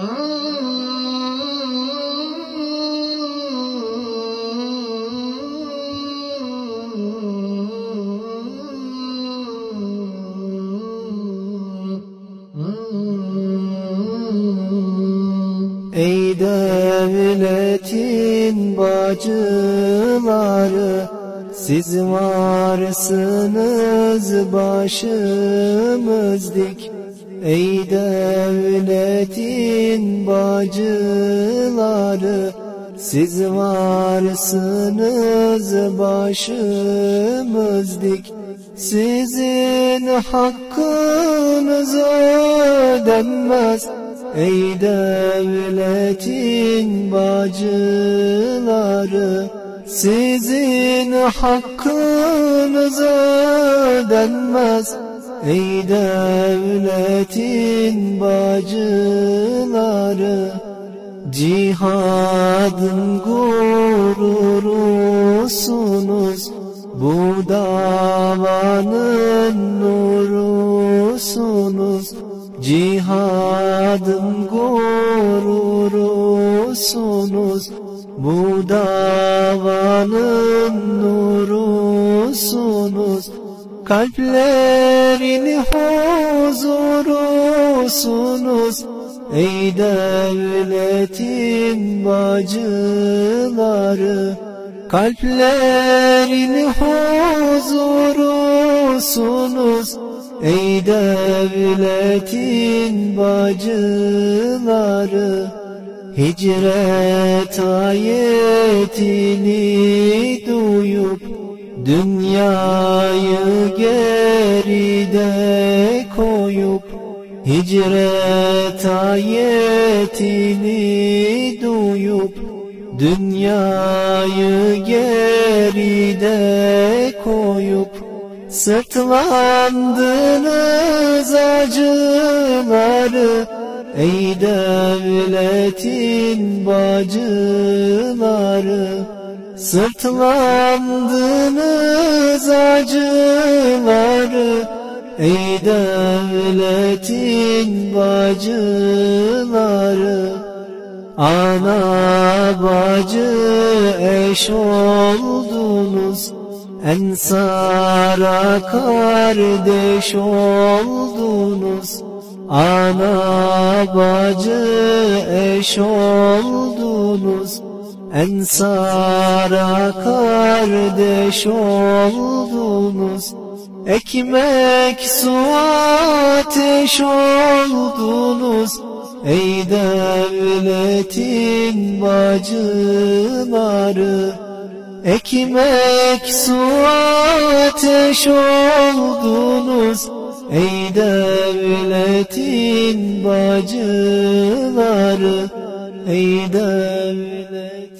Ey devletin bacıları Siz varsınız başımız dik Ey devletin bacıları Siz varsınız başımız dik. Sizin hakkınız ödenmez. Ey devletin bacıları Sizin hakkınız ödenmez Ey devletin bacıları Cihadın gururusunuz. Bu davanın nurusunuz. Cihadın gururusunuz. Bu davanın nurusunuz Kalplerin huzurusunuz Ey devletin bacıları. Kalplerin huzurusunuz Ey devletin bacıları. Hicret ayetini duyup Dünyayı geride koyup Hicret ayetini duyup Dünyayı geride koyup Sırtlandınız acıları. Ey devletin bacıları Sırtlandınız acıları Ey devletin bacıları. Ana bacı eş oldunuz Ensara kardeş oldunuz. Ana bacı eş oldunuz Ensara kardeş oldunuz Ekmek su ateş oldunuz. Ey devletin bacıları Ekmek su ateş oldunuz. Ey devletin bacıları Ey devletin